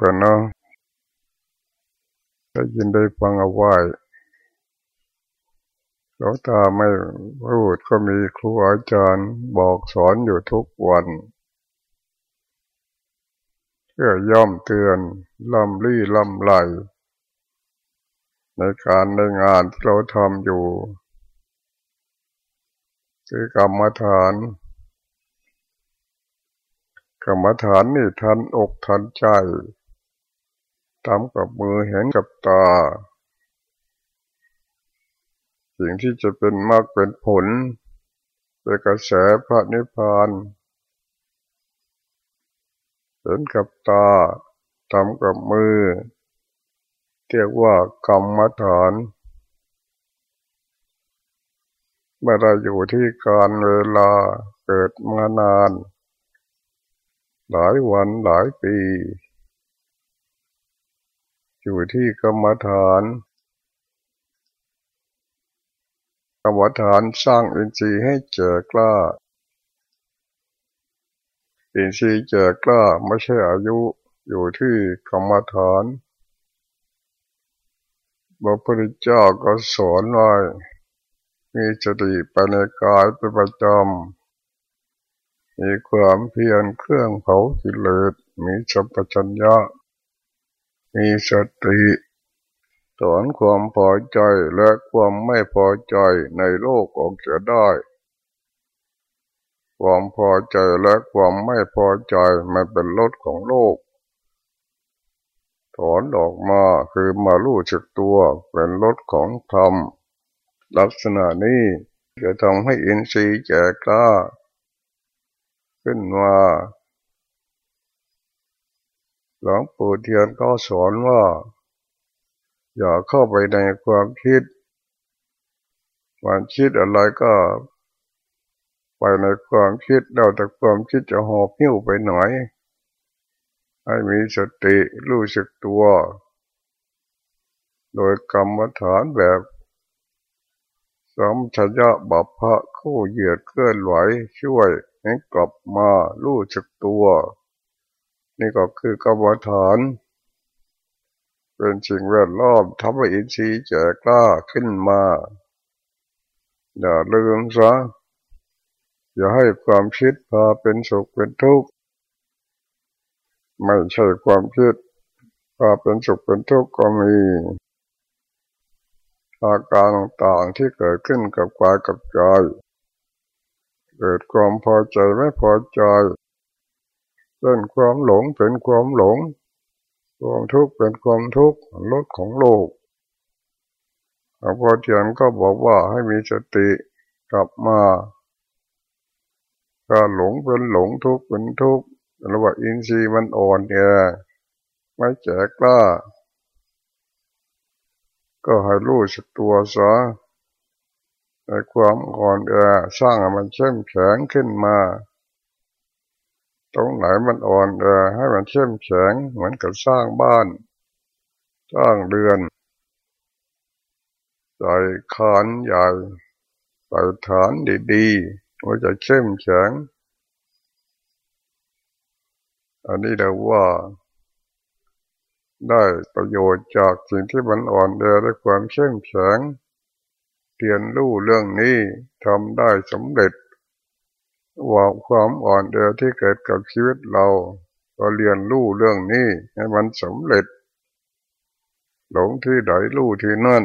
กันเนาะได้ยินได้ฟังเอาไว้หลวงตาไม่พูดก็มีครูอาจารย์บอกสอนอยู่ทุกวันเพื่อย่อมเตือนลำลี่ลำไหลในการในงานที่เราทำอยู่คือกรรมฐาน กรรมฐานนี่ทันอกทันใจ ทำกับมือเห็นกับตา สิ่งที่จะเป็นมากเป็นผลเป็นกระแสพระนิพพานเห็นกับตาทำกับมือ เรียกว่ากรรมฐานเมื่อเราอยู่ที่การเวลาเกิดมานาน หลายวันหลายปี อยู่ที่กรรมฐานกรรมฐานสร้างอินทรีย์ให้เจอกล้า อินทรีย์เจอกล้าไม่ใช่อายุอยู่ที่กรรมฐานพระพุทธเจ้าก็สอนไว้มีสติไปในกายเป็นประจำมีความเพียรเครื่องเผากิเลสมีสัพพัญญะ มีสติถอนความพอใจและความไม่พอใจในโลกออกจะได้ ความพอใจและความไม่พอใจมันเป็นรถของโลก ถอนออกมาคือมาลู่จักตัวเป็นรถของธรรม ลักษณะนี้จะทำให้อินทรีย์แก่กล้า ขึ้นมา หลวงปู่เทียนก็สอนว่า อย่าเข้าไปในความคิดความคิดอะไรก็ไปในความคิดเราแต่ความคิดจะหอบหิ้วไปหน่อย ให้มีสติรู้สึกตัว โดยกรรมฐานแบบสมชยะบัพพะคู่เหยียดเคลื่อนไหวช่วยให้กลับมารู้จักตัว นี่ก็คือกรรมฐาน เป็นสิ่งแวดล้อมทำให้อินทรีย์แจกล้าขึ้นมา อย่าลืมซะอย่าให้ความคิดพาเป็นสุขเป็นทุกข์ไม่ใช่ความคิดพาเป็นสุขเป็นทุกข์ก็มีอาการต่างๆที่เกิดขึ้นกับกายกับใจ เกิดความพอใจไม่พอใจ เป็นความหลงเป็นความหลง ความทุกข์เป็นความทุกข์ลดของโลกหลวงพ่อเทียนก็บอกว่าให้มีสติกลับมาการหลงเป็นหลงทุกข์เป็นทุกข์ระว่าอินทรีย์มันอ่อนแอไม่แจกล้า ก็ให้รู้สึกตัวซะในความอ่อนแอสร้างมันเข้มแข็งขึ้นมา ตรงไหนมันอ่อนแอให้มันเข้มแข็งเหมือนกับสร้างบ้าน สร้างเรือนใส่คานใหญ่ใส่ฐานดีๆว่าจะเข้มแข็งอันนี้เราว่า ได้ประโยชน์จากสิ่งที่มันอ่อนแอและความเข้มแข็งเรียนรู้เรื่องนี้ทำได้สำเร็จ ว่าความอ่อนแอที่เกิดกับชีวิตเราก็เรียนรู้เรื่องนี้ให้มันสำเร็จ หลงที่ใดรู้ที่นั่น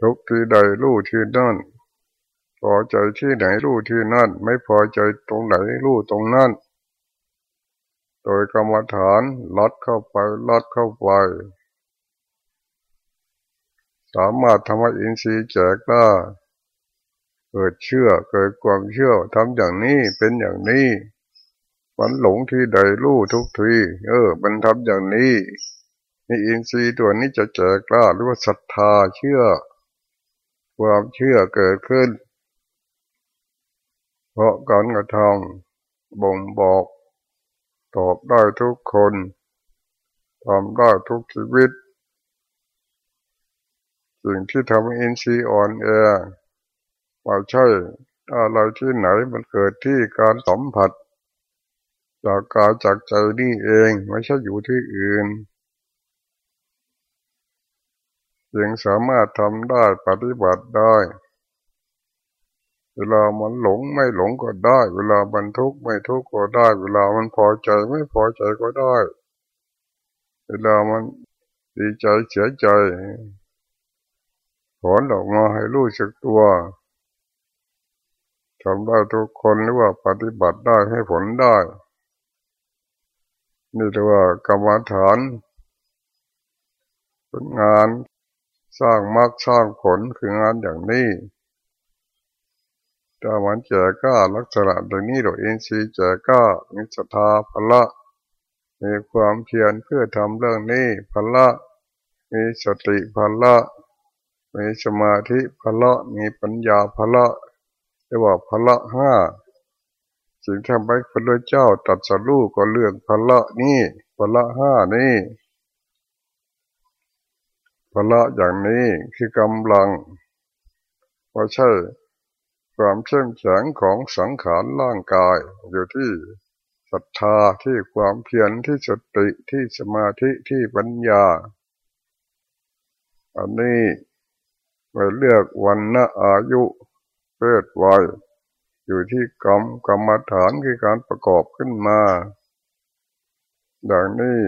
ทุกที่ใดรู้ที่นั่นพอใจที่ไหนรู้ที่นั่น ไม่พอใจตรงไหนรู้ตรงนั่นโดยกรรมฐานลัดเข้าไปลัดเข้าไป สามารถทำให้อินทรีย์แจกได้ เกิดเชื่อเกิดความเชื่อทำอย่างนี้เป็นอย่างนี้มันหลงที่ใดรู้ทุกทีเออ มันทำอย่างนี้นี่อินทรีย์ตัวนี้จะแจกล้าหรือว่าศรัทธาเชื่อ ความเชื่อเกิดขึ้น เพราะการกระทำบ่งบอก ตอบได้ทุกคนทำได้ทุกชีวิต สิ่งที่ทำให้อินทรีย์อ่อนแอ ว่าใช่ อะไรที่ไหนมันเกิดที่การสัมผัส จากกายจากใจนี่เองไม่ใช่อยู่ที่อื่นยังสามารถทำได้ปฏิบัติได้ เวลามันหลงไม่หลงก็ได้ เวลามันทุกข์ไม่ทุกข์ก็ได้ เวลามันพอใจไม่พอใจก็ได้ เวลามันดีใจเสียใจ ถอนออกมาให้รู้สึกตัว ทำได้ทุกคนหรือว่าปฏิบัติได้ให้ผลได้ นี่เรียกว่ากรรมฐานเป็นงานสร้างมรรคสร้างผลคืองานอย่างนี้ถ้ามันแจก้าลักษณะอย่างนี้เราเองซีแจก้ามีศรัทธาพละ มีความเพียรเพื่อทำเรื่องนี้พละ มีสติพละ มีสมาธิพละ มีปัญญาพละ เรียกว่าพละห้าสิ่งที่ทำให้พระเจ้าตัดสรู้ก็เรื่องพละนี่พละห้านี่พละอย่างนี้คือกำลังว่าใช่ความเข้มแข็งของสังขารร่างกายอยู่ที่ศรัทธาที่ความเพียรที่สติที่สมาธิที่ปัญญา อันนี้ไปเลือกวันณะอายุ เพศวัยอยู่ที่กรรมกรรมฐานคือการประกอบขึ้นมาอย่างนี้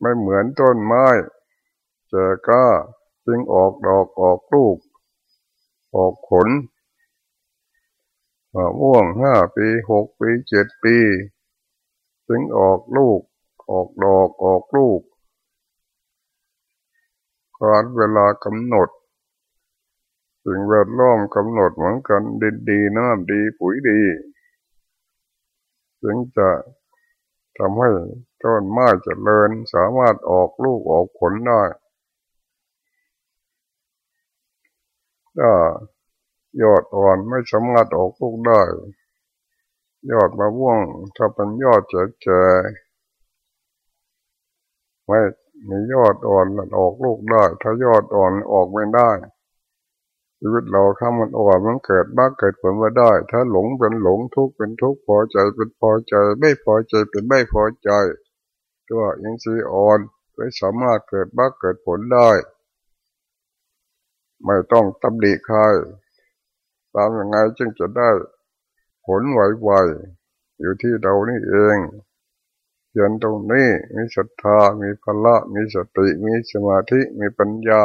ไม่เหมือนต้นไม้เจก้าจึงออกดอกออกลูก ออกผลม่วงห้าปีหกปีเจ็ดปี จึงออกลูก ออกดอกออกลูกการเวลากำหนด สิ่งแวดล้อมกำหนดเหมือนกันดินดีน้ำดีปุ๋ยดีจึงจะทำให้ต้นไม้เจริญสามารถออกลูกออกผลได้ถ้ายอดอ่อนไม่สามารถออกลูกได้ ยอดมะม่วง ถ้าเป็นยอดเจ๋อไม่มียอดอ่อนออกลูกได้ ถ้ายอดอ่อนออกไม่ได้ ชีวิตเราถ้ามันอ่อนมันเกิดบ้าเกิดผลมาได้ ถ้าหลงเป็นหลงทุกข์เป็นทุกข์พอใจเป็นพอใจ ไม่พอใจเป็นไม่พอใจก็ยังซีอ่อนไม่สามารถเกิดบ้าเกิดผลได้ ไม่ต้องตำหนิใครตามยังไงจึงจะได้ผลไวๆอยู่ที่เรานี่เองเขียนตรงนี้มีศรัทธา มีพละ มีสติ มีสมาธิ มีปัญญา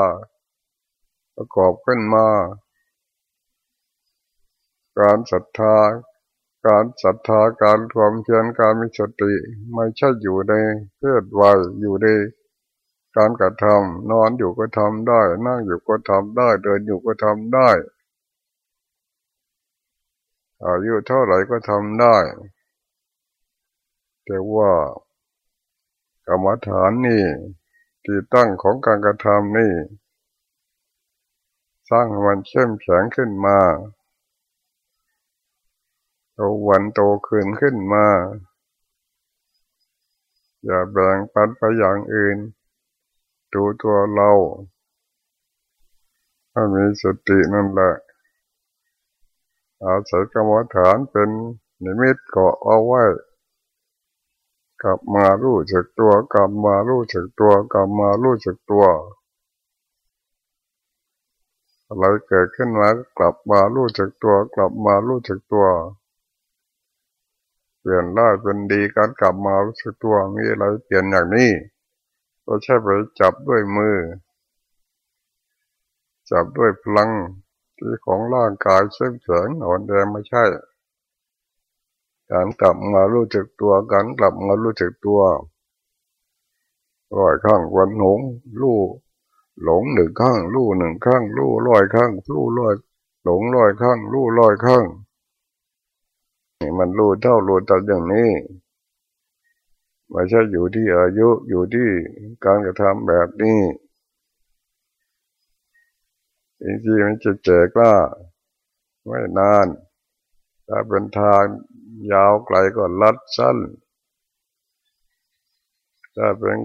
ประกอบขึ้นมา การศรัทธา การศรัทธาการความเพียรการมีสติไม่ใช่อยู่ในเพศวัยอยู่ในการกระทำนอนอยู่ก็ทำได้ นั่งอยู่ก็ทำได้ เดินอยู่ก็ทำได้อายุเท่าไหร่ก็ทำได้ แต่ว่ากรรมฐานนี่ที่ตั้งของการกระทำนี่ สร้างมันเข้มแข็งขึ้นมาโตวันโตขึ้นขึ้นมา อย่าแบ่งปันไปอย่างอื่น ดูตัวเราถ้ามีสตินั่นแหละอาศัยกรรมฐานเป็นนิมิตเกาะเอาไว้ กลับมารู้จักตัว กลับมารู้จักตัว กลับมารู้จักตัว อะไรเกิดขึ้นมากลับมารู้จักตัว กลับมารู้จักตัว เปลี่ยนได้เป็นดีการกลับมารู้จักตัวมีอะไรเปลี่ยนอย่างนี้ก็ใช่ไปจับด้วยมือ จับด้วยพลังที่ของร่างกายเส้นเสียงอ่อนแรงไม่ใช่ การกลับมารู้จักตัวการกลับมารู้จักตัวร้อยข้างวันหงลู่ หลงหนึ่งข้างลู่หนึ่งข้างลู่ร้อยข้างลู่ร้อย หลงร้อยข้างลู่ร้อยข้างนี่มันรู้เท่ารู้ตัดอย่างนี้ไม่ใช่อยู่ที่อายุอยู่ที่การกระทำแบบนี้จริงๆมันจะเจกว่าไม่นานถ้าเป็นทางยาวไกลก็ลัดสั้นถ้าเป็น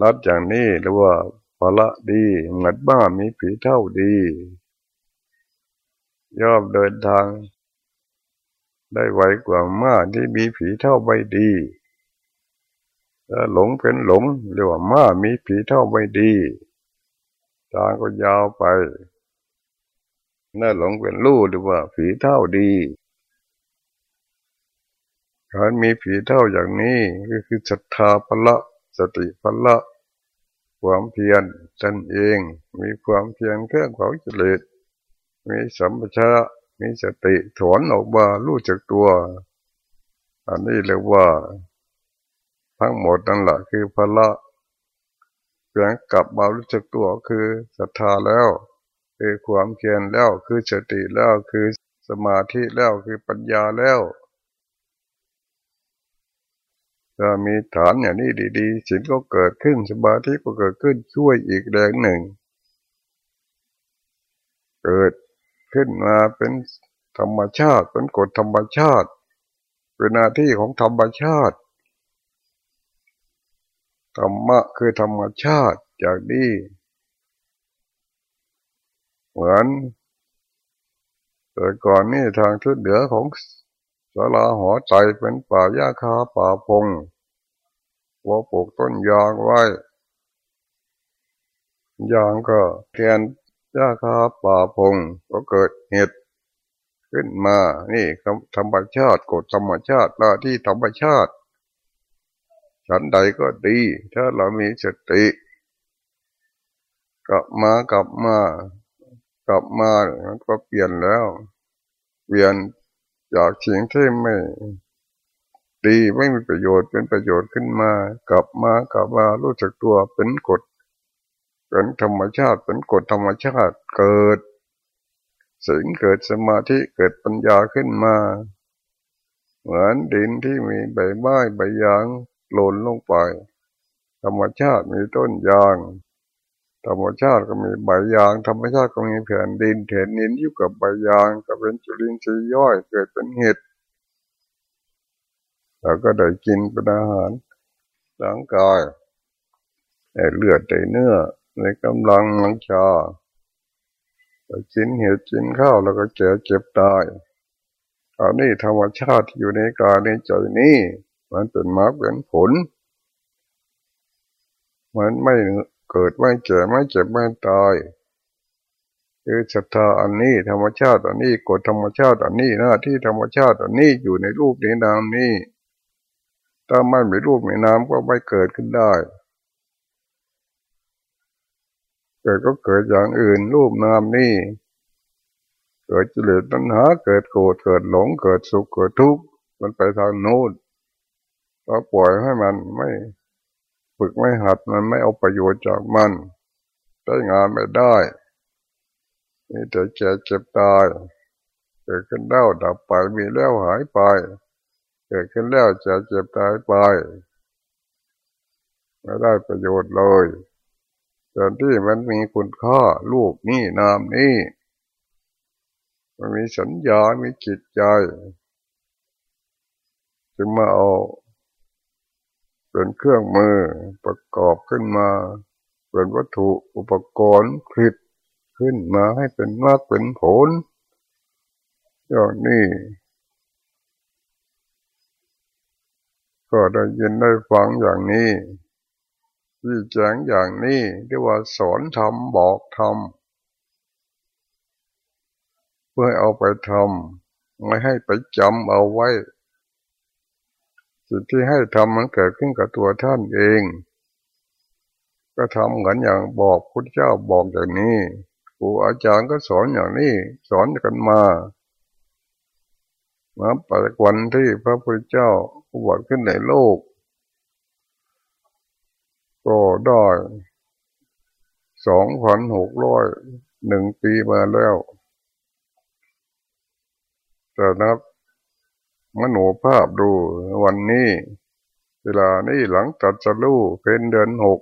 ลัดอย่างนี้หรือว่าพละดีเหมือนบ้ามีผีเท่าดี ย่อมเดินทาง ได้ไวกว่าม้าที่มีผีเท่าใบดีถ้าหลงเป็นหลงเรียกว่าม้ามีผีเท่าใบดีทางก็ยาวไปน่าหลงเป็นลู่หรือว่าผีเท่าดีการมีผีเท่าอย่างนี้ก็คือศรัทธาพละ สติพละความเพียรตนเอง มีความเพียรเครื่องเขาจิตมีสัมปชัญญะมีสติถอนออกมารู้จักตัว อันนี้เรียกว่า ทั้งหมดนั่นแหละคือพละเพียงกลับมารู้จักตัวคือศรัทธาแล้ว คือความเพียรแล้วคือสติแล้วคือสมาธิแล้วคือปัญญาแล้ว ถ้ามีฐานอย่างนี้ดีๆสิ่งก็เกิดขึ้นสมาธิก็เกิดขึ้นช่วยอีกแรงหนึ่ง เกิดขึ้นมาเป็นธรรมชาติเป็นกฎธรรมชาติเป็นหน้าที่ของธรรมชาติธรรมะคือธรรมชาติจากนี้เหมือนแต่ก่อนนี่ทางทิศเหนือของ สาราหอใจเป็นป่าหญ้าคาป่าพงว่าปลูกต้นยางไว้ ยางก็แกนหญ้าคาป่าพงก็เกิดเห็ดขึ้นมา นี่ธรรมชาติกฎธรรมชาติหน้าที่ธรรมชาติฉันใดก็ดี ถ้าเรามีสติ กลับมากลับมา กลับมาก็เปลี่ยนแล้ว เปลี่ยน จากสิ่งที่ไม่ดีไม่มีประโยชน์เป็นประโยชน์ขึ้นมา กลับมากลับมารู้จักตัวเป็นกฎเป็นธรรมชาติเป็นกฎธรรมชาติเกิดสิ่งเกิดสมาธิเกิดปัญญาขึ้นมา เหมือนดินที่มีใบไม้ใบยางหล่นลงไป ธรรมชาติมีต้นยาง ธรรมชาติก็มีใบยาง ธรรมชาติก็มีแผ่นดินแผ่นดินอยู่กับใบยางก็เป็นจุลินทรีย์ย่อยเกิดเป็นเห็ดเราก็ได้กินเป็นอาหารร่างกายเลือดในเนื้อในกำลังมังชากินเห็ดกินข้าวแล้วก็เจ็บเจ็บตายอันนี้ธรรมชาติอยู่ในกายในใจนี้มันเป็นมรรคเป็นผลมันไม่ เกิดไม่เจ็บไม่เจ็บไม่ตายคือศรัทธาอันนี้ธรรมชาติอันนี้กฎธรรมชาติอันนี้หน้าที่ธรรมชาติอันนี้อยู่ในรูปในนามนี้ถ้าไม่มีรูปมีนามก็ไม่เกิดขึ้นได้เกิดก็เกิดอย่างอื่นรูปนามนี่เกิดจิเลสตัณหาเกิดโกรธเกิดหลงเกิดสุขเกิดทุกข์มันไปทางโน้นเราปล่อยให้มันไม่ ฝึกไม่หัดมันไม่เอาประโยชน์จากมันได้งานไม่ได้มีแต่แก่เจ็บตายเกิดขึ้นแล้วดับไปมีแล้วหายไป เกิดขึ้นแล้วจะเจ็บตายไปไม่ได้ประโยชน์เลยส่วนที่มันมีคุณค่าลูกนี่นามนี่มันมีสัญญา มีจิตใจ จึงมาเอา เป็นเครื่องมือประกอบขึ้นมา เป็นวัตถุอุปกรณ์คลิดขึ้นมาให้เป็นมากเป็นผลอย่างนี้ก็ได้ยินได้ฟังอย่างนี้ที่แจ้งอย่างนี้เรียกว่าสอนทำบอกทำเพื่อเอาไปทำไม่ให้ไปจำเอาไว้ สิ่งที่ให้ทำมันเกิดขึ้นกับตัวท่านเอง ก็ทำเหมือนอย่างบอกพุทธเจ้าบอกอย่างนี้ครูอาจารย์ก็สอนอย่างนี้ สอนกันมามาปัจจุบันที่พระพุทธเจ้าอุบัติขึ้นในโลก ก็ได้สองพันหกร้อยหนึ่งปีมาแล้วแต่นับ มโนภาพดูวันนี้ เวลานี้หลังตัดสลูเป็นเดือนหก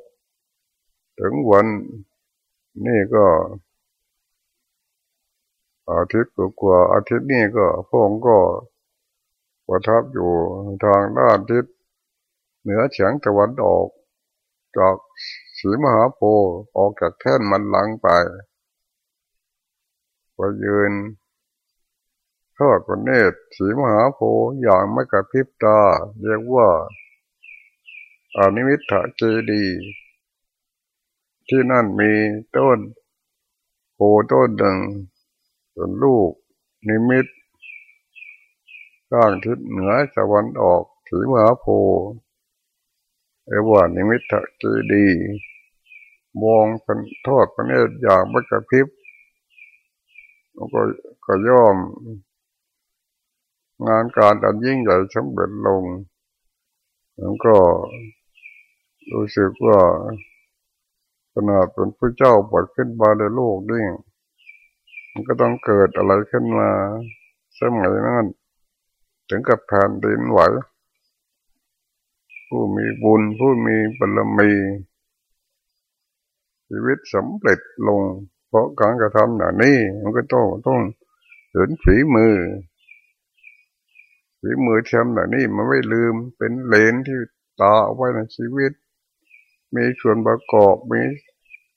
ถึงวันนี่ก็อาทิตย์กว่าอาทิตย์นี้ก็พงก็ประทับอยู่ทางด้านทิศเหนือเฉียงตะวันออก จากสีมหาโพธิ์ออกจากแท่นมันหลังไปไปยืน ทอดพระเนตรสีมหาโพธิ์อย่างไม่กระพริบตา เรียกว่าอานิมิตะเจดี ที่นั่นมีต้นโพต้นหนึ่งส่นลูกนิมิตข้างทิศเหนือตะวันออกสีมหาโพธิ์เอว่านิมิตะเจดีมองเป็นทอดพระเนตรอย่างไม่กระพริบแล้วก็ก็ย่อม งานการอันยิ่งใหญ่สำเร็จลงแล้วก็รู้สึกว่าขนาดเป็นพระเจ้าปวดขึ้นมาในโลกนี่มันก็ต้องเกิดอะไรขึ้นมาสมัยนั้นถึงกับแผ่นดินไหวผู้มีบุญผู้มีบารมี ชีวิตสำเร็จลง เพราะการกระทำอย่านี้มันก็ต้องต้องเห็นฝีมือ ฝีมือทำแบบนี้มันไม่ลืมเป็นเลนที่ตาเอาไว้ในชีวิต มีส่วนประกอบมี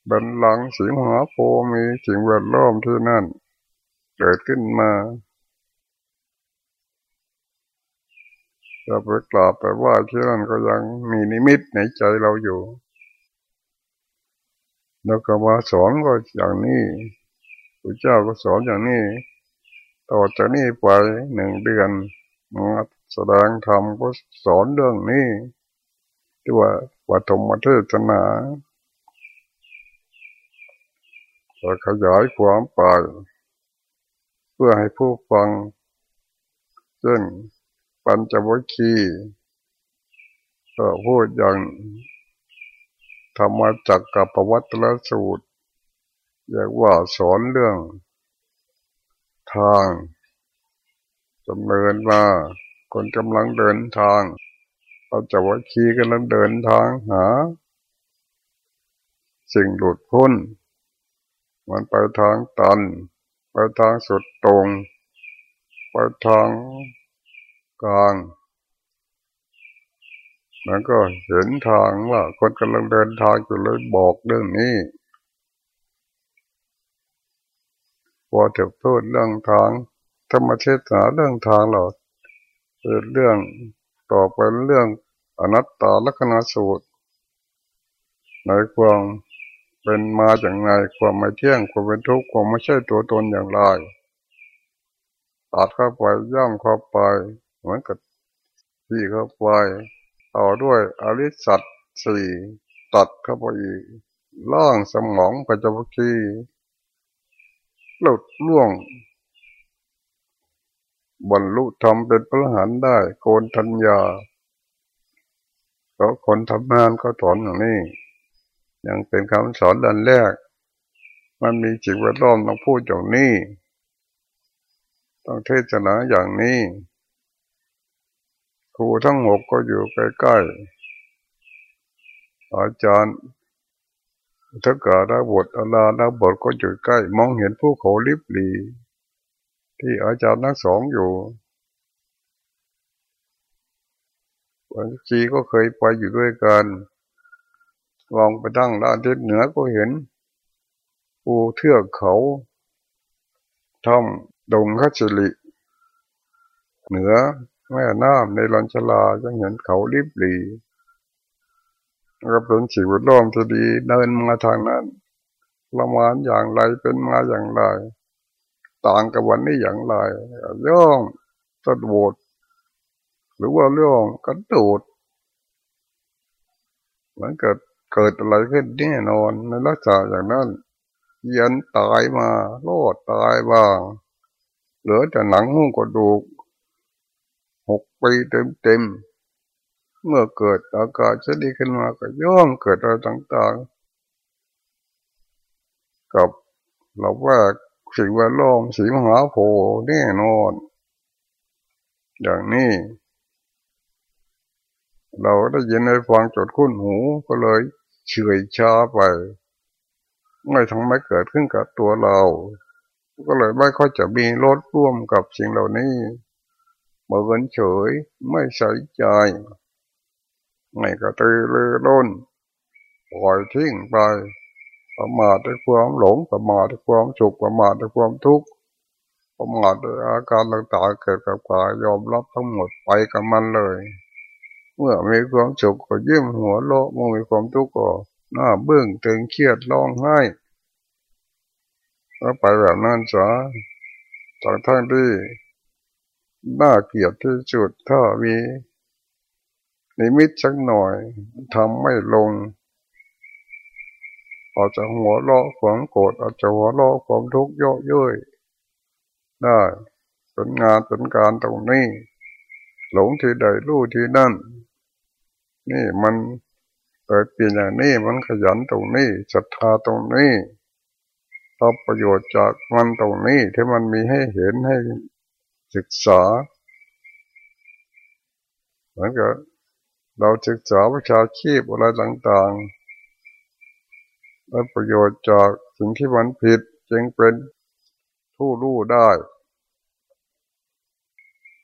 บันลังสีมหาโพมีสิ่งแวดล้อมที่นั่น เกิดขึ้นมาจะไปกราบไปว่าที่นั่นก็ยังมีนิมิตในใจเราอยู่ แล้วก็มาสอนก็อย่างนี้พระเจ้าก็สอนอย่างนี้ ต่อจากนี้ไปหนึ่งเดือน มาแสดงธรรมก็สอนเรื่องนี้ที่ว่าวัฒมเทศนาจะขยายความไปเพื่อให้ผู้ฟังเช่นปัญจวัคคีย์ก็พูดอย่างธรรมจักกับประวัติละสูตรเรียกว่าสอนเรื่องทาง ดำเนินมา คนกำลังเดินทางเราจะว่าคีกำลังเดินทางหา สิ่งหลุดพ้น มันไปทางตัน ไปทางสุดตรง ไปทางกลางมันก็เห็นทางว่าคนกำลังเดินทางอยู่เลยบอกเรื่องนี้พอถึงพูดเรื่องทาง ธรรมเทศนาเรื่องทางเราเป็นเรื่องต่อไปเรื่องอนัตตาลักษณะสูตรในความเป็นมาอย่างไรความไม่เที่ยงความเป็นทุกข์ความไม่ใช่ตัวตนอย่างไรตัดเข้าไปย่ำเข้าไปเหมือนกับที่เข้าไปต่อด้วยอริสัตสี่ตัดเข้าไปอีกล่างสมองปัจจุบันหลุดล่วง บรรลุธรรมเป็นพระหันได้โกนทัญญาเพราะคนทำงานก็สอนอย่างนี้ ยังเป็นคำสอนดันแรก มันมีจิตแวดล้อมต้องพูดอย่างนี้ ต้องเทศนาอย่างนี้ครูทั้งหกก็อยู่ใกล้ๆ อาจารย์ทักกาดาบทอาลาดาบทก็อยู่ใกล้ มองเห็นผู้เขาลิบหลี ที่อาจารย์ทั้งสองอยู่วันจีก็เคยไปอยู่ด้วยกันลองไปตั้งด้านทิศเหนือก็เห็นภูเทือกเขาทำดงคัจลิเหนือแม่น้ำในลันชลาจะเห็นเขาลิบหลีก็เป็นสิ่งแวดล้อมที่ดีเดินมาทางนั้นประมาณอย่างไรเป็นมาอย่างไร ต่างกับวันนี้อย่างไรย่องสะดวดหรือว่าเรื่องกระโดดมันเกิดเกิดอะไรขึ้นแน่นอนในลักษณะอย่างนั้นยันตายมาโลดตายบ้าง เหลือแต่หนังหุ้งกระดูกหกปีเต็มเต็มเมื่อเกิดอากาศชนิดขึ้นมาก็ย่อมเกิดอะไรต่างๆ กับเราว่า สิ่งแวดล้อมสีมหาโพธิ์แน่นอน อย่างนี้ เราได้ยินในฟังจดคุ้นหูก็เลยเฉยชาไปไม่ทั้งไม่เกิดขึ้นกับตัวเรา ก็เลยไม่ค่อยจะมีรถร่วมกับสิ่งเหล่านี้เมินเฉยไม่ใส่ใจ ไม่กระตือรือร้นปล่อยทิ้งไป ประมาทด้วยความหลงประมาทด้วยความสุขประมาทด้วยความทุกข์ประมาทอาการต่างๆเกิดกับกายยอมรับทั้งหมดไปกับมันเลย เมื่อมีความสุขก็ยิ้มหัวโลเมื่อมีความทุกข์ก็หน้าเบื้องตึงเครียดร้องไห้ก็ไปแบบนั้นจ้ะจากทั้งที่น่าเกลียดที่สุดถ้ามีนิมิตสักหน่อยทำไม่ลง อาจจะหัวเราะความโกรธอาจจะหัวเราะความทุกข์เยอะเย้ยได้เป็นงานเป็นการตรงนี้ หลงที่ใดรู้ที่นั่น นี่มันเปิดเปลี่ยนอย่างนี้มันขยันตรงนี้ศรัทธาตรงนี้รับประโยชน์จากมันตรงนี้ที่มันมีให้เห็นให้ศึกษาเหมือนกับเราศึกษาวิชาชีพอะไรต่าง ๆ ได้ประโยชน์จากสิ่งที่มันผิดจึงเป็นผู้รู้ได้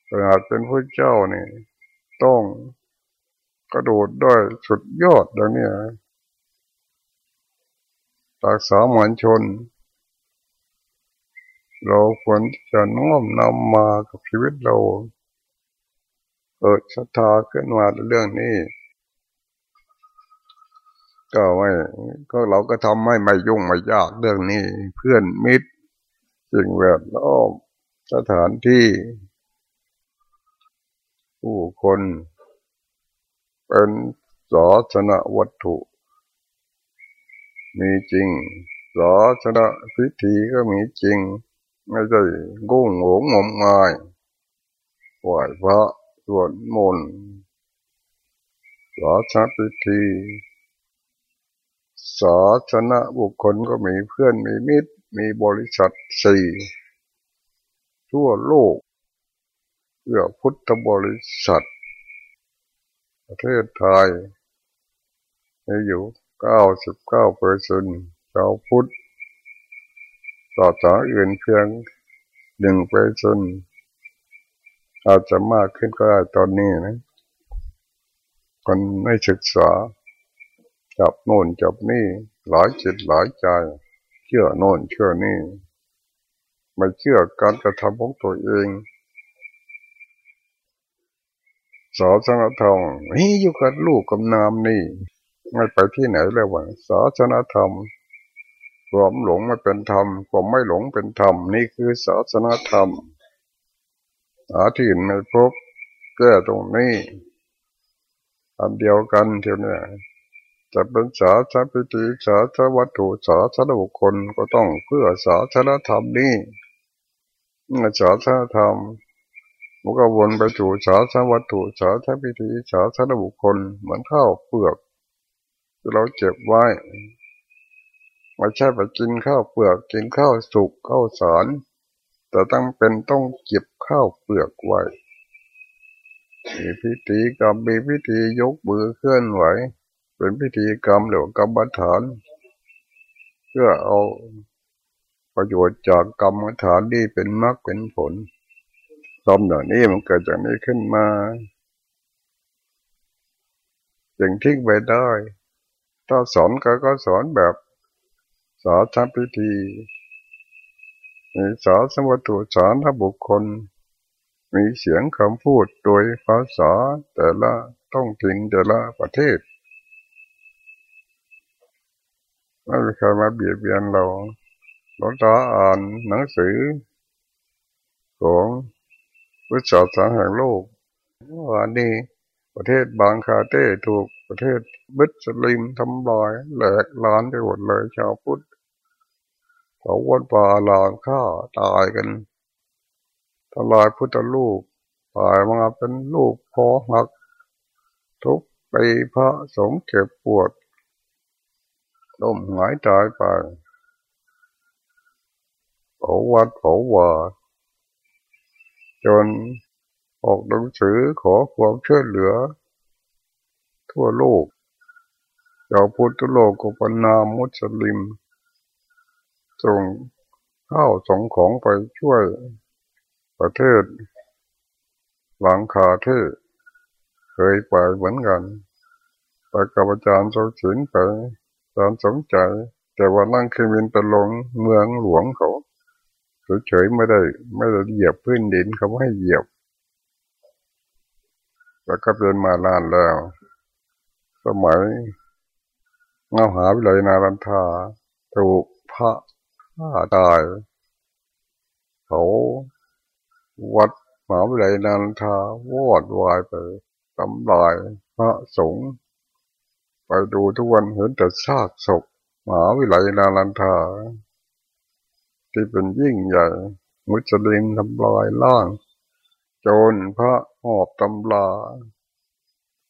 ขนาดเป็นผู้เจ้านี่ต้องกระโดดด้วยสุดยอดอย่างนี้จากสามัญชน เราควรจะน้อมนำมากับชีวิตเรา เกิดศรัทธาขึ้นมาเรื่องนี้ ก็ไม่ก็เราก็ทำให้ไม่ยุ่งไม่ยากเรื่องนี้ เพื่อนมิตรสิ่งแวดล้อมสถานที่ ผู้คน เป็นศาสนวัตถุ มีจริงศาสนพิธีก็มีจริง ไม่ใช่กุ้งหงงมงายไหวพระสวดมนต์ศาสนพิธี ศาสนาบุคคลก็มีเพื่อนมีมิตร มีบริษัทสี่ทั่วโลกเพื่อพุทธบริษัท ประเทศไทยมีอยู่เก้าสิบเก้าเปอร์เซ็นต์ชาวพุทธศาสนาอื่นเพียงหนึ่งเปอร์เซ็นต์อาจจะมากขึ้นก็ได้ตอนนี้นะคนไม่ศึกษา จับโน่นจับนี่ หลายจิตหลายใจ เชื่อโน่นเชื่อนี่ ไม่เชื่อการกระทำของตัวเองศาสนธรรมนี่อยู่กับลูกกับนามนี่ ไม่ไปที่ไหนเลยวะศาสนธรรมความหลงไม่เป็นธรรมความไม่หลงเป็นธรรมนี่คือศาสนธรรมหาที่อื่นไม่พบแก้ตรงนี้อันเดียวกันเท่านี้ จะเป็นสาธารพิธีสาธารวัตถุสาธารบุคคลก็ต้องเพื่อสาธารธรรมนี่สาธารธรรมมันก็วนไปถูสาธารวัตถุสาธารพิธีสาธารบุคคลเหมือนข้าวเปลือกที่เราเจ็บไว้ไม่ใช่ไปกินข้าวเปลือกกินข้าวสุกข้าวสารแต่ต้องเป็นต้องเก็บข้าวเปลือกไว้มีพิธีกรรมมีพิธียกมือเคลื่อนไหว เป็นพิธีกรรมหรือกรรมฐาน เพื่อเอาประโยชน์จากกรรมฐานที่เป็นมรรคเป็นผลทำอย่านี้มันเกิดจากนี้ขึ้นมาอย่างทิ้งไปได้ ถ้าสอนก็ก็สอนแบบสาธพิธีมีสาสวัตถุสารบุคคล มีเสียงคำพูดโดยภาษาแต่ละต้องถิ่นแต่ละประเทศ ไม่มีใครมาเบียดเบียนเราเราจะอ่านหนังสือ ของวิชาสารแห่งโลกว่านี่ประเทศบางคาเต้ถูกประเทศบิสลิมทำลายแหลกล้านไปหมดเลยชาวพุทธเขาวนป่าลานฆ่าตายกันทลายพุทธลูกตายมาเป็นลูกพอหัก ทุกไปพระสงเจ็บปวด ล้มหายตายไปเผาวัดเผาว่าจนออกหนังสือขอความช่วยเหลือ ทั่วโลกชาวพุทธโลกก็ปนามมุสลิมส่งข้าวส่งของไปช่วยประเทศ หลังคาเทศเคยไปเหมือนกัน ไปกับอาจารย์โซชินไป ตามสนใจ แต่ว่านั่งเคมินไปลงเมืองหลวงเขาเคเฉยๆไม่ได้ ไม่ได้เหยียบพื้นดินเขาไม่ให้เหยียบ แล้วก็เป็นมานานแล้ว สมัยเงาหาวิเลยนารันทาถูกพระฆ่าตายเขาวัดหมาวิเลยนารันทาวอดวายไปทำลายพระสงฆ์ ไปดูทุกวันเห็นแต่ซากศพหมาวิไลนาลันทา ที่เป็นยิ่งใหญ่ มุจลิมทำลายล่าง โจรพระหอบตำลา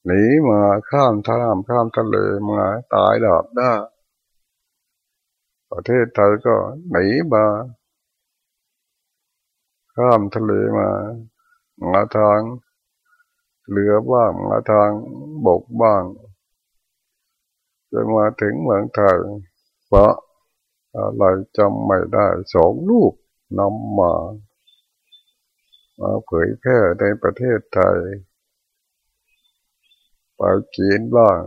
หนีมาข้ามท่ามข้ามทะเลมาตายดาบหน้า ประเทศไทยก็หนีมาข้ามทะเลมามาทางเรือบ้างมาทางบกบ้าง จะมาถึงเมืองไทยเพราะอะไรจำไม่ได้สองลูกนำมามาเผยแพร่ในประเทศไทย ไปจีนบ้าง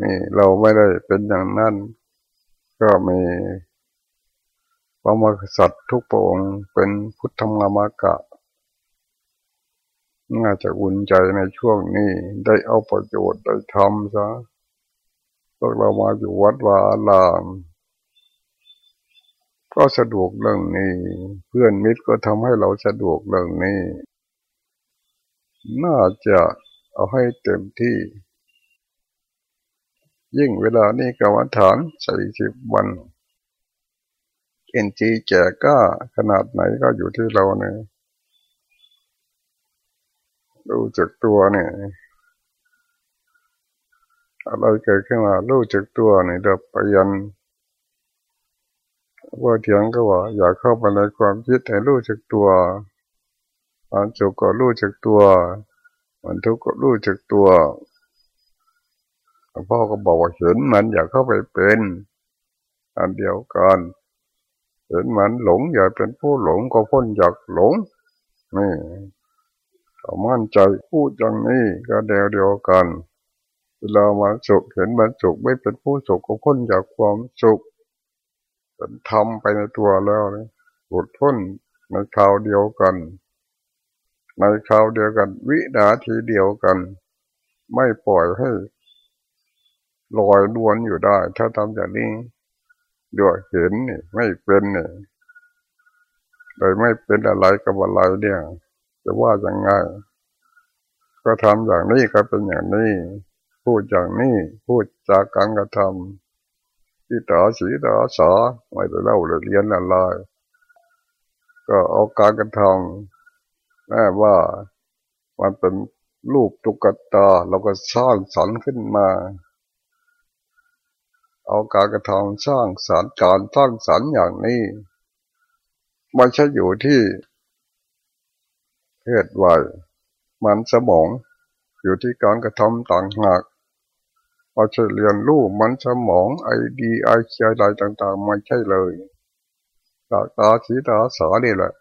นี่เราไม่ได้เป็นอย่างนั้น ก็มีพระมกษัตริย์ทุกปองเป็นพุทธมามากะ น่าจะอุ่นใจในช่วงนี้ ได้เอาประโยชน์ได้ทำซะพวกเรามาอยู่วัดวาลามก็สะดวกเรื่องนี้ เพื่อนมิตรก็ทำให้เราสะดวกเรื่องนี้ น่าจะเอาให้เต็มที่ ยิ่งเวลานี้กรรมฐานสี่สิบวันเอ็นจีแจก้าขนาดไหนก็อยู่ที่เราเนี่ย รู้จักตัวเนี่ยอะไรเกิดขึ้นมารู้จักตัวเนี่ยเดบไปยันว่าเถียงก็ว่า อยากเข้าไปในความคิดให้รู้จักตัวมันสุขก็รู้จักตัวมันทุกข์ก็รู้จักตัวพ่อก็บอกว่าเห็นมันอยากเข้าไปเป็นอันเดียวกันเห็นมันหลงอยากเป็นผู้หลงก็พ้นจากหลงนี่ มั่นใจพูดอย่างนี้ก็เดียวเดียวกัน เวลามาสุขเห็นมันสุขไม่เป็นผู้สุขก็พ้นจากความสุขเป็นธรรมไปในตัวแล้วนี่หลุดพ้นในคราวเดียวกัน ในคราวเดียวกัน วินาทีเดียวกัน ไม่ปล่อยให้ลอยดวนอยู่ได้ ถ้าทำอย่างนี้ด้วยเห็นนี่ไม่เป็นนี่เลยไม่เป็นอะไรกับอะไรเนี่ย จะว่าอย่างไง ก็ทำอย่างนี้ก็เป็นอย่างนี้ พูดอย่างนี้พูดจากการกระทำที่ต่อสีต่อสอไม่ได้เล่าหรือเรียนอะไรก็เอาการกระทำแม่ว่ามันเป็นรูปตุกตาเราก็สร้างสรรค์ขึ้นมา เอาการกระทำสร้างสรรค์การสร้างสรรค์อย่างนี้ไม่ใช่อยู่ที่ เหตุไวมันสมอง อยู่ที่การกระทำต่างหากพอจะเรียนรู้มันสมองไอดีไอเชียอะไรต่างๆไม่ใช่เลยตาตาสีตาสานี่แหละ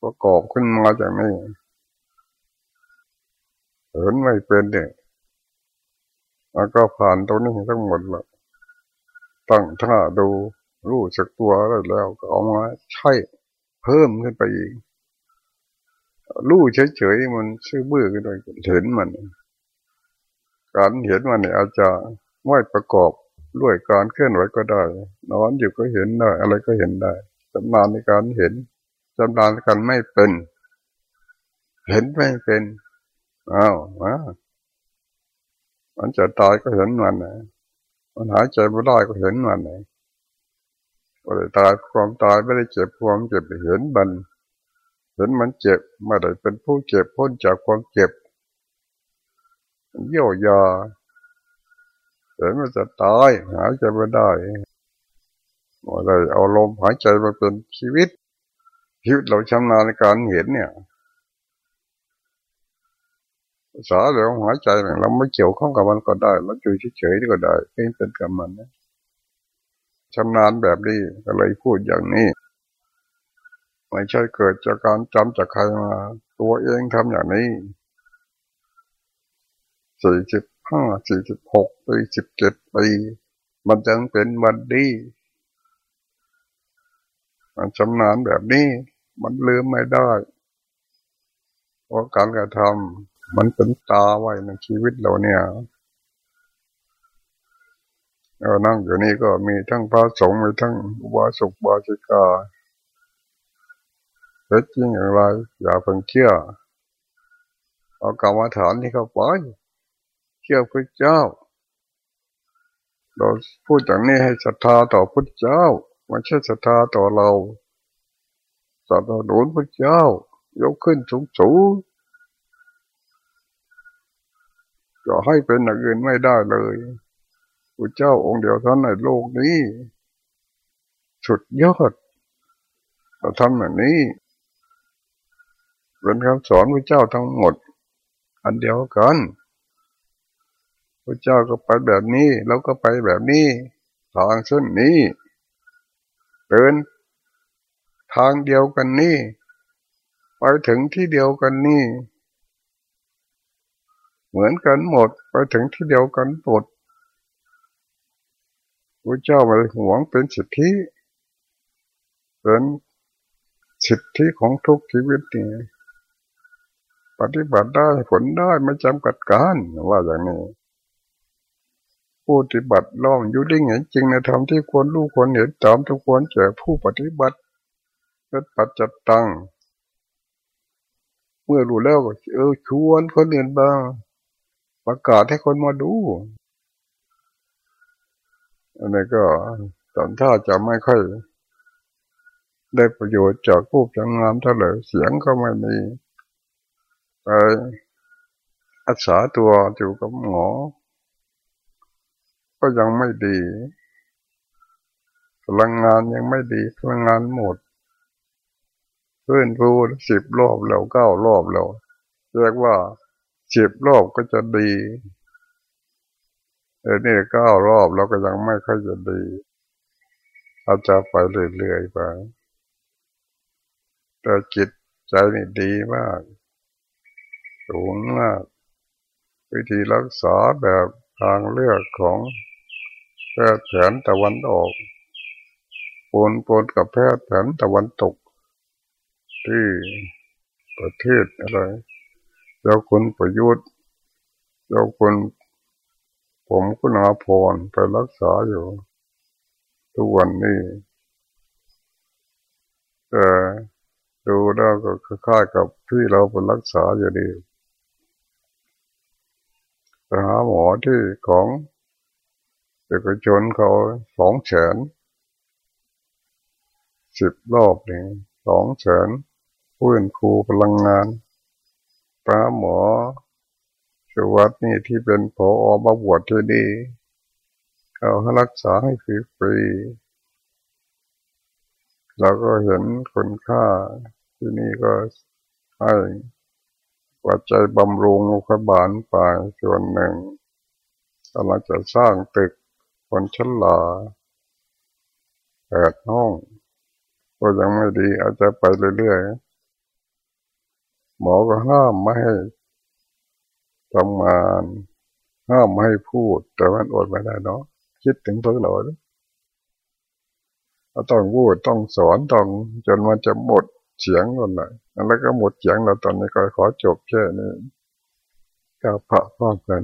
ประกอบขึ้นมาจากนี้เห็นไม่เป็นเนี่ยแล้วก็ผ่านตรงนี้ทั้งหมดละตั้งท่าดูรู้จักตัวได้แล้วก็เอามาใช้ เพิ่มขึ้นไปอีกรู้เฉยๆมันชื่อบื้อขึ้นไปเห็นมัน การเห็นมันเนี่ยอาจจะไม่ประกอบด้วยการเคลื่อนไหวก็ได้ นอนอยู่ก็เห็นได้ อะไรก็เห็นได้จำนานในการเห็นจำนานในการไม่เป็น เห็นไม่เป็นอ้าวมามันจะตายก็เห็นมันนะมันหายใจไม่ได้ก็เห็นมันนะ ไม่ได้ตายความตายไม่ได้เจ็บความเจ็บเห็นมันเห็นมันเจ็บไม่ได้เป็นผู้เจ็บพ้นจากความเจ็บเยี่ยวยาเห็นมันจะตายหายใจไม่ได้ไม่ได้เอาลมหายใจมาเป็นชีวิต ชีวิตเราชำนาญในการเห็นเนี่ยสาเราหายใจเราไม่เกี่ยวข้องกับมันก็ได้เราอยู่เฉยๆก็ได้เป็นเป็นกับมันนะ ชำนาญแบบนี้ก็เลยพูดอย่างนี้ ไม่ใช่เกิดจากการจำจากใครมา ตัวเองทำอย่างนี้สี่สิบห้าสี่สิบหกปีสิบเจ็ดปีมันจึงเป็นวันดีมันชำนาญแบบนี้ มันลืมไม่ได้เพราะการกระทำมันเป็นตาไว้ในชีวิตเราเนี่ย เรานั่งอยู่นี่ก็มีทั้งพระสงฆ์มีทั้งอุบาสกบาสิกาเป็นจริงอย่างไร อย่าเพิ่งเชื่อเอากรรมฐานที่เข้าไปเชื่อพระเจ้า เราพูดอย่างนี้ให้ศรัทธาต่อพระเจ้าไม่ใช่ศรัทธาต่อเราศรัทธาหนุนพระเจ้า ยกขึ้นสูงสูงจะให้เป็นอย่างอื่นไม่ได้เลย พระเจ้าองค์เดียวท่านในโลกนี้ สุดยอดเราทำแบบนี้เป็นคำสอนพระเจ้าทั้งหมด อันเดียวกันพระเจ้าก็ไปแบบนี้เราก็ไปแบบนี้ทางเส้นนี้เดินทางเดียวกันนี่ไปถึงที่เดียวกันนี่ เหมือนกันหมด ไปถึงที่เดียวกันหมด พระเจ้าไม่หวงเป็นสิทธิเป็นสิทธิของทุกชีวิตนี่ปฏิบัติได้ผลได้ไม่จำกัดการว่าอย่างนี้ผู้ปฏิบัติล่องอยู่ดิ้งเห็นจริงในธรรมที่ควรรู้ควรเห็นตามทุกควรแก่ผู้ปฏิบัติเป็นปัจจัตตังเมื่อรู้แล้วก็เออชวนคนอื่นบ้างประกาศให้คนมาดู อันนี้ก็ตอนท่าจะไม่ค่อย ได้ประโยชน์จากผู้จังงามเท่าไหร่เสียงก็ไม่มีไปอักษาตัวอยู่กับหมอ ก็ยังไม่ดีพลังงานยังไม่ดีพลังงานหมดเพื่อนพูดสิบรอบแล้วเก้ารอบแล้วเรียกว่าสิบรอบก็จะดี เออนี่เก้ารอบแล้วก็ยังไม่ค่อยจะดีอาจจะไปเรื่อยๆไปแต่จิตใจนี่ดีมากสูงมากวิธีรักษาแบบทางเลือกของแพทย์แผนตะวันออกปนปนกับแพทย์แผนตะวันตก ที่ประเทศอะไรเจ้าคุณประยุทธ์เจ้าคุณ ผมคุณอาพรไปรักษาอยู่ ทุกวันนี้แต่ดูแล้วก็คล้ายกับที่เราไปรักษาอยู่ดีไปหาหมอที่ของเอกชนเขาสองแสนสิบรอบหนึ่งสองแสนพื้นครูพลังงานปาหมอ ชวัดนี่ที่เป็นผออบวชที่ดีเขาให้รักษาให้ฟรีเราก็เห็นคนค่าที่นี่ก็ให้ปัจจัยบำรุงอุคบาลไปส่วนหนึ่งกำลังจะสร้างตึกคนชั้นลาแปดห้อง ก็ยังไม่ดีอาจจะไปเรื่อยๆหมอก็ห้ามไม่ให้ ทำงานห้ามไม่ให้พูด แต่มันอดไม่ได้เนาะคิดถึงพวกเราต้องพูดต้องสอนต้องจนมันจะหมดเสียงก่อนเลยแล้วก็หมดเสียงเราตอนนี้ก็ขอจบแค่นี้กับพระพร้อมกัน